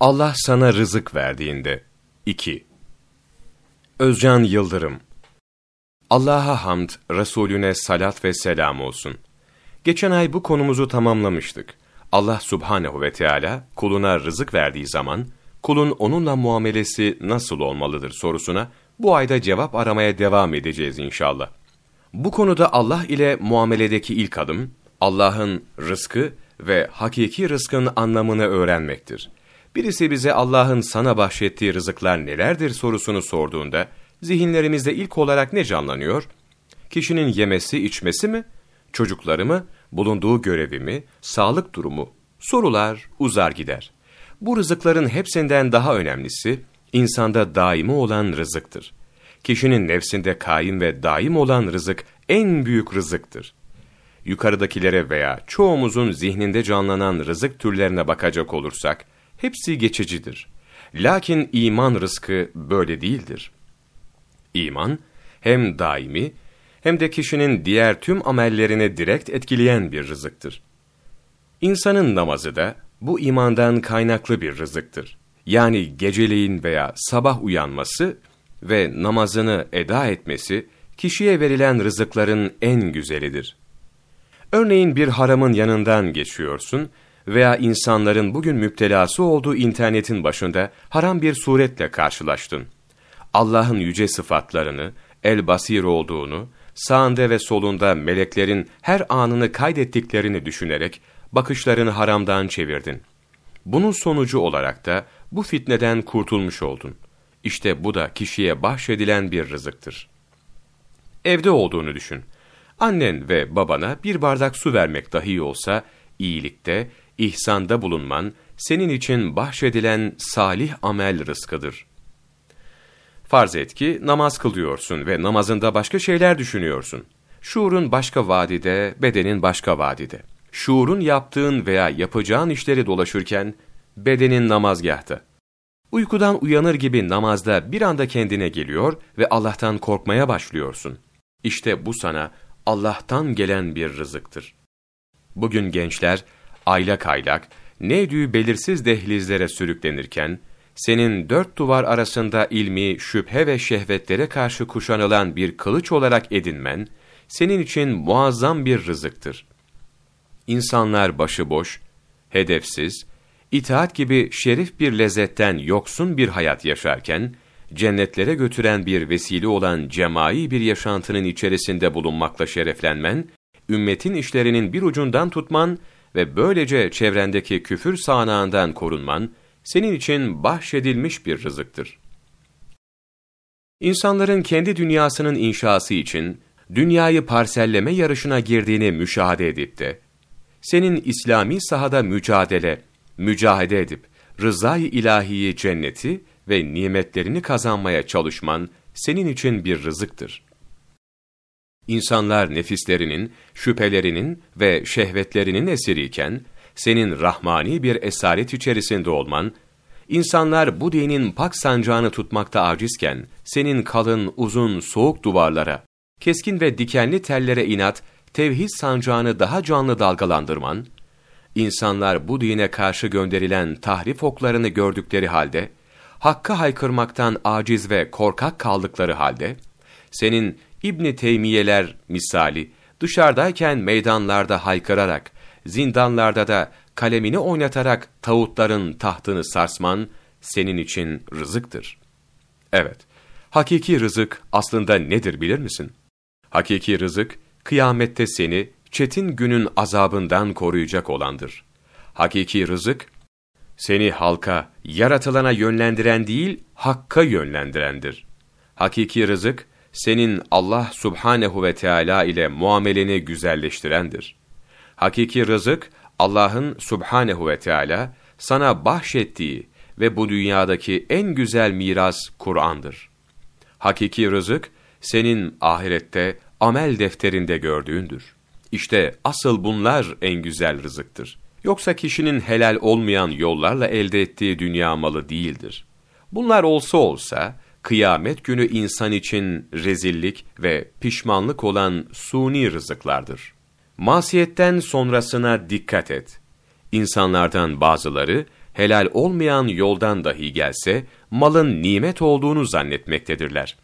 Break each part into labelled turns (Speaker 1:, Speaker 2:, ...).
Speaker 1: Allah sana rızık verdiğinde. 2. Özcan Yıldırım Allah'a hamd, Resulüne salat ve selam olsun. Geçen ay bu konumuzu tamamlamıştık. Allah subhanehu ve Teala kuluna rızık verdiği zaman, kulun onunla muamelesi nasıl olmalıdır sorusuna bu ayda cevap aramaya devam edeceğiz inşallah. Bu konuda Allah ile muameledeki ilk adım, Allah'ın rızkı ve hakiki rızkın anlamını öğrenmektir. Birisi bize Allah'ın sana bahşettiği rızıklar nelerdir sorusunu sorduğunda, zihinlerimizde ilk olarak ne canlanıyor? Kişinin yemesi, içmesi mi? Çocukları mı? Bulunduğu görevi mi? Sağlık durumu? Sorular uzar gider. Bu rızıkların hepsinden daha önemlisi, insanda daimi olan rızıktır. Kişinin nefsinde kaim ve daim olan rızık en büyük rızıktır. Yukarıdakilere veya çoğumuzun zihninde canlanan rızık türlerine bakacak olursak, hepsi geçicidir. Lakin iman rızkı böyle değildir. İman, hem daimi, hem de kişinin diğer tüm amellerini direkt etkileyen bir rızıktır. İnsanın namazı da bu imandan kaynaklı bir rızıktır. Yani geceleyin veya sabah uyanması ve namazını eda etmesi, kişiye verilen rızıkların en güzelidir. Örneğin bir haramın yanından geçiyorsun veya insanların bugün müptelası olduğu internetin başında haram bir suretle karşılaştın. Allah'ın yüce sıfatlarını, el-basir olduğunu, sağında ve solunda meleklerin her anını kaydettiklerini düşünerek bakışlarını haramdan çevirdin. Bunun sonucu olarak da bu fitneden kurtulmuş oldun. İşte bu da kişiye bahşedilen bir rızıktır. Evde olduğunu düşün. Annen ve babana bir bardak su vermek dahi olsa, iyilikte, ihsanda bulunman, senin için bahşedilen salih amel rızkıdır. Farz et ki namaz kılıyorsun ve namazında başka şeyler düşünüyorsun. Şuurun başka vadide, bedenin başka vadide. Şuurun yaptığın veya yapacağın işleri dolaşırken, bedenin namazgahta. Uykudan uyanır gibi namazda bir anda kendine geliyor ve Allah'tan korkmaya başlıyorsun. İşte bu sana Allah'tan gelen bir rızıktır. Bugün gençler aylak aylak, ne belirsiz dehlizlere sürüklenirken, senin dört duvar arasında ilmi, şüphe ve şehvetlere karşı kuşanılan bir kılıç olarak edinmen, senin için muazzam bir rızıktır. İnsanlar başıboş, hedefsiz, itaat gibi şerif bir lezzetten yoksun bir hayat yaşarken, cennetlere götüren bir vesile olan cemai bir yaşantının içerisinde bulunmakla şereflenmen, ümmetin işlerinin bir ucundan tutman ve böylece çevrendeki küfür sağanağından korunman, senin için bahşedilmiş bir rızıktır. İnsanların kendi dünyasının inşası için, dünyayı parselleme yarışına girdiğini müşahede edip de, senin İslami sahada mücadele, mücahede edip, rızayı ilahiyi cenneti ve nimetlerini kazanmaya çalışman, senin için bir rızıktır. İnsanlar nefislerinin, şüphelerinin ve şehvetlerinin esiriyken, senin rahmani bir esaret içerisinde olman, insanlar bu dinin pak sancağını tutmakta acizken, senin kalın, uzun, soğuk duvarlara, keskin ve dikenli tellere inat, tevhid sancağını daha canlı dalgalandırman, insanlar bu dine karşı gönderilen tahrif oklarını gördükleri halde, Hakk'a haykırmaktan aciz ve korkak kaldıkları halde, senin İbni Teymiyeler misali, dışarıdayken meydanlarda haykırarak, zindanlarda da kalemini oynatarak tağutların tahtını sarsman, senin için rızıktır. Evet, hakiki rızık aslında nedir bilir misin? Hakiki rızık, kıyamette seni çetin günün azabından koruyacak olandır. Hakiki rızık, seni halka, yaratılana yönlendiren değil, hakka yönlendirendir. Hakiki rızık, senin Allah subhanehu ve Teala ile muameleni güzelleştirendir. Hakiki rızık, Allah'ın subhanehu ve Teala sana bahşettiği ve bu dünyadaki en güzel miras Kur'an'dır. Hakiki rızık, senin ahirette amel defterinde gördüğündür. İşte asıl bunlar en güzel rızıktır. Yoksa kişinin helal olmayan yollarla elde ettiği dünya malı değildir. Bunlar olsa olsa, kıyamet günü insan için rezillik ve pişmanlık olan suni rızıklardır. Masiyetten sonrasına dikkat et. İnsanlardan bazıları, helal olmayan yoldan dahi gelse, malın nimet olduğunu zannetmektedirler.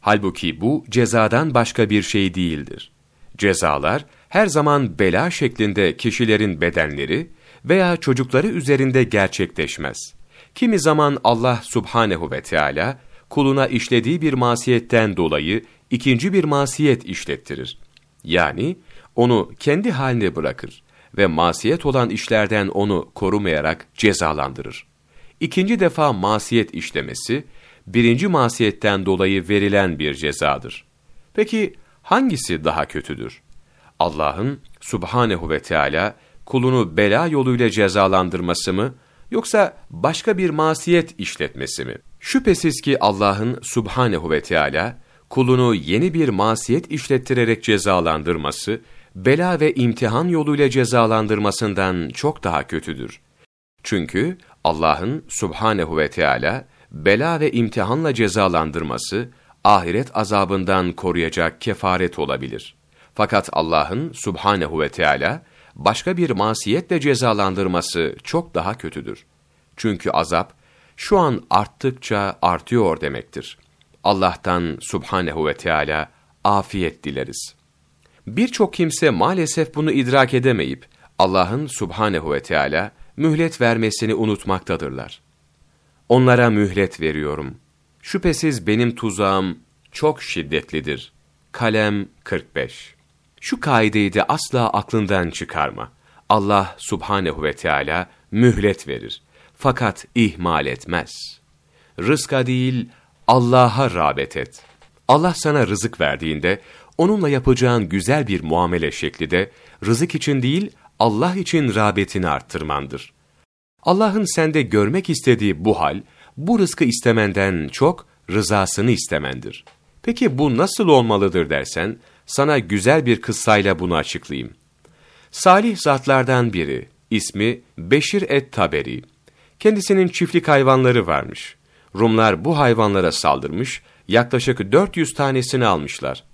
Speaker 1: Halbuki bu cezadan başka bir şey değildir. Cezalar, her zaman bela şeklinde kişilerin bedenleri veya çocukları üzerinde gerçekleşmez. Kimi zaman Allah subhanehu ve Teala kuluna işlediği bir masiyetten dolayı ikinci bir masiyet işlettirir. Yani onu kendi haline bırakır ve masiyet olan işlerden onu korumayarak cezalandırır. İkinci defa masiyet işlemesi, birinci masiyetten dolayı verilen bir cezadır. Peki hangisi daha kötüdür? Allah'ın subhanehu ve Teala kulunu bela yoluyla cezalandırması mı, yoksa başka bir masiyet işletmesi mi? Şüphesiz ki Allah'ın subhanehu ve Teala kulunu yeni bir masiyet işlettirerek cezalandırması, bela ve imtihan yoluyla cezalandırmasından çok daha kötüdür. Çünkü Allah'ın subhanehu ve Teala bela ve imtihanla cezalandırması, ahiret azabından koruyacak kefaret olabilir. Fakat Allah'ın subhanehu ve Teala başka bir masiyetle cezalandırması çok daha kötüdür. Çünkü azap şu an arttıkça artıyor demektir. Allah'tan subhanehu ve Teala afiyet dileriz. Birçok kimse maalesef bunu idrak edemeyip Allah'ın subhanehu ve Teala mühlet vermesini unutmaktadırlar. Onlara mühlet veriyorum. Şüphesiz benim tuzağım çok şiddetlidir. Kalem 45 Şu kaideyi de asla aklından çıkarma. Allah subhanehu ve Teala mühlet verir. Fakat ihmal etmez. Rızka değil, Allah'a rağbet et. Allah sana rızık verdiğinde, onunla yapacağın güzel bir muamele şekli de, rızık için değil, Allah için rağbetini arttırmandır. Allah'ın sende görmek istediği bu hal, bu rızkı istemenden çok, rızasını istemendir. Peki bu nasıl olmalıdır dersen, sana güzel bir kıssayla bunu açıklayayım. Salih zatlardan biri, ismi Beşir et-Taberi. Kendisinin çiftlik hayvanları varmış. Rumlar bu hayvanlara saldırmış, yaklaşık 400 tanesini almışlar.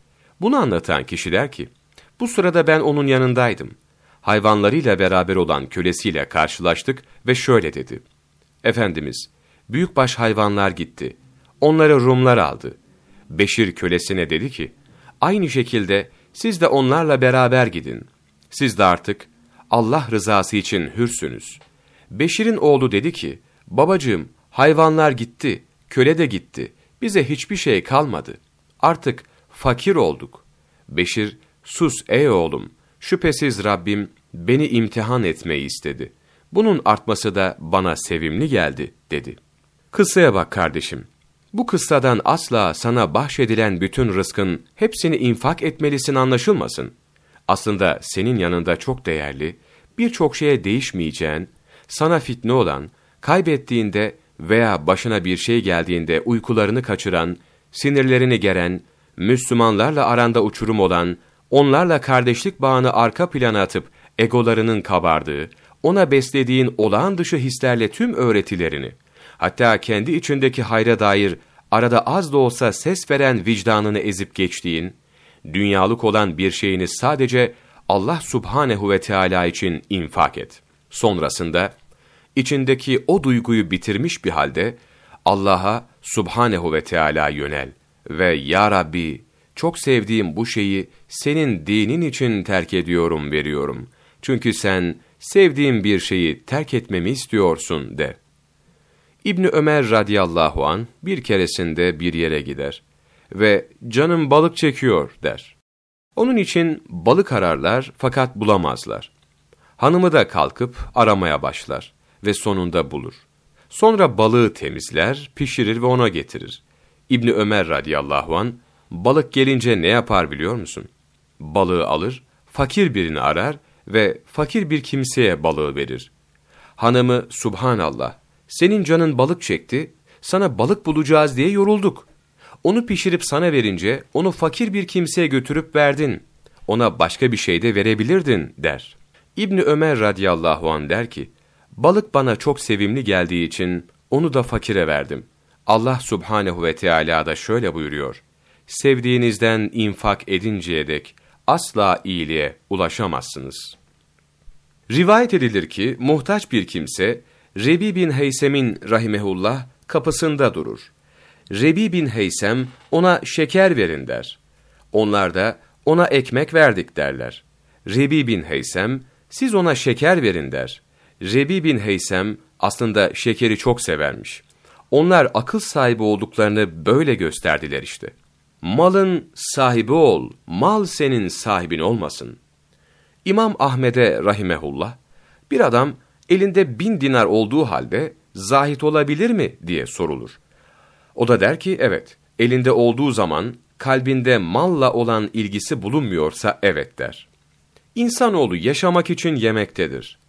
Speaker 1: Bunu anlatan kişi der ki, bu sırada ben onun yanındaydım. Hayvanlarıyla beraber olan kölesiyle karşılaştık ve şöyle dedi. Efendimiz, büyükbaş hayvanlar gitti. Onları Rumlar aldı. Beşir kölesine dedi ki, aynı şekilde siz de onlarla beraber gidin. Siz de artık Allah rızası için hürsünüz. Beşir'in oğlu dedi ki, babacığım hayvanlar gitti, köle de gitti, bize hiçbir şey kalmadı. Artık fakir olduk. Beşir, sus ey oğlum, şüphesiz Rabbim beni imtihan etmeyi istedi. Bunun artması da bana sevimli geldi, dedi. Kıssaya bak kardeşim. Bu kıssadan asla sana bahşedilen bütün rızkın hepsini infak etmelisin anlaşılmasın. Aslında senin yanında çok değerli, birçok şeye değişmeyeceğin, sana fitne olan, kaybettiğinde veya başına bir şey geldiğinde uykularını kaçıran, sinirlerini geren, Müslümanlarla aranda uçurum olan, onlarla kardeşlik bağını arka plana atıp egolarının kabardığı, ona beslediğin olağan dışı hislerle tüm öğretilerini, hatta kendi içindeki hayra dair arada az da olsa ses veren vicdanını ezip geçtiğin, dünyalık olan bir şeyini sadece Allah subhanehu ve Teala için infak et. Sonrasında, içindeki o duyguyu bitirmiş bir halde, Allah'a subhanehu ve Teala yönel ve Ya Rabbi, çok sevdiğim bu şeyi senin dinin için terk ediyorum, veriyorum. Çünkü sen sevdiğim bir şeyi terk etmemi istiyorsun de. İbni Ömer radıyallahu an bir keresinde bir yere gider ve canım balık çekiyor der. Onun için balık ararlar fakat bulamazlar. Hanımı da kalkıp aramaya başlar ve sonunda bulur. Sonra balığı temizler, pişirir ve ona getirir. İbni Ömer radıyallahu an balık gelince ne yapar biliyor musun? Balığı alır, fakir birini arar ve fakir bir kimseye balığı verir. Hanımı subhanallah, senin canın balık çekti, sana balık bulacağız diye yorulduk. Onu pişirip sana verince onu fakir bir kimseye götürüp verdin. Ona başka bir şey de verebilirdin der. İbni Ömer radıyallahu an der ki, balık bana çok sevimli geldiği için onu da fakire verdim. Allah subhanehu ve Teala da şöyle buyuruyor. Sevdiğinizden infak edinceye dek asla iyiliğe ulaşamazsınız. Rivayet edilir ki muhtaç bir kimse Rebi bin Heysem'in rahimehullah kapısında durur. Rebi bin Heysem ona şeker verin der. Onlar da ona ekmek verdik derler. Rebi bin Heysem siz ona şeker verin der. Rebi bin Heysem aslında şekeri çok severmiş. Onlar akıl sahibi olduklarını böyle gösterdiler işte. Malın sahibi ol, mal senin sahibin olmasın. İmam Ahmed'e rahimehullah, bir adam elinde bin dinar olduğu halde zahit olabilir mi diye sorulur. O da der ki evet, elinde olduğu zaman kalbinde malla olan ilgisi bulunmuyorsa evet der. İnsanoğlu yaşamak için yemektedir.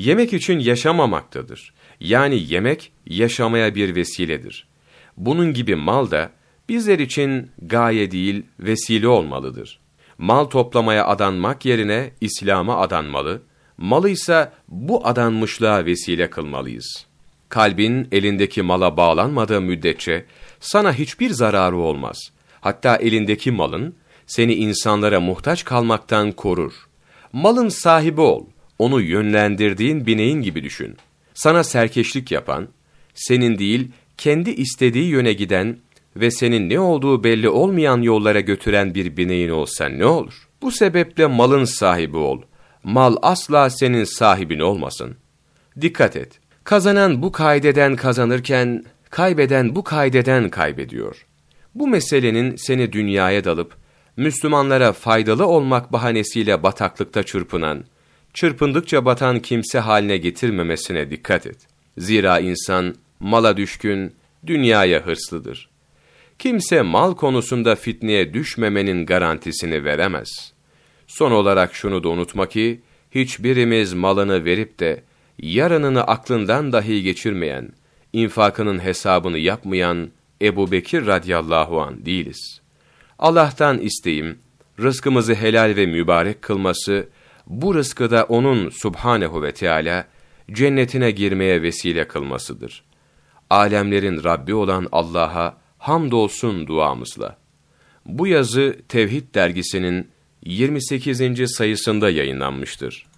Speaker 1: Yemek için yaşamamaktadır. Yani yemek yaşamaya bir vesiledir. Bunun gibi mal da bizler için gaye değil vesile olmalıdır. Mal toplamaya adanmak yerine İslam'a adanmalı, malı ise bu adanmışlığa vesile kılmalıyız. Kalbin elindeki mala bağlanmadığı müddetçe sana hiçbir zararı olmaz. Hatta elindeki malın seni insanlara muhtaç kalmaktan korur. Malın sahibi ol, onu yönlendirdiğin bineğin gibi düşün. Sana serkeşlik yapan, senin değil kendi istediği yöne giden ve senin ne olduğu belli olmayan yollara götüren bir bineğin olsa ne olur? Bu sebeple malın sahibi ol. Mal asla senin sahibin olmasın. Dikkat et. Kazanan bu kaydeden kazanırken, kaybeden bu kaydeden kaybediyor. Bu meselenin seni dünyaya dalıp, Müslümanlara faydalı olmak bahanesiyle bataklıkta çırpınan, çırpındıkça batan kimse haline getirmemesine dikkat et. Zira insan mala düşkün, dünyaya hırslıdır. Kimse mal konusunda fitneye düşmemenin garantisini veremez. Son olarak şunu da unutma ki, hiçbirimiz malını verip de, yarınını aklından dahi geçirmeyen, infakının hesabını yapmayan Ebu Bekir radıyallahu an değiliz. Allah'tan isteyim, rızkımızı helal ve mübarek kılması, bu rızkı da O'nun subhanehu ve Teala cennetine girmeye vesile kılmasıdır. Alemlerin Rabbi olan Allah'a hamdolsun duamızla. Bu yazı Tevhid dergisinin 28. sayısında yayınlanmıştır.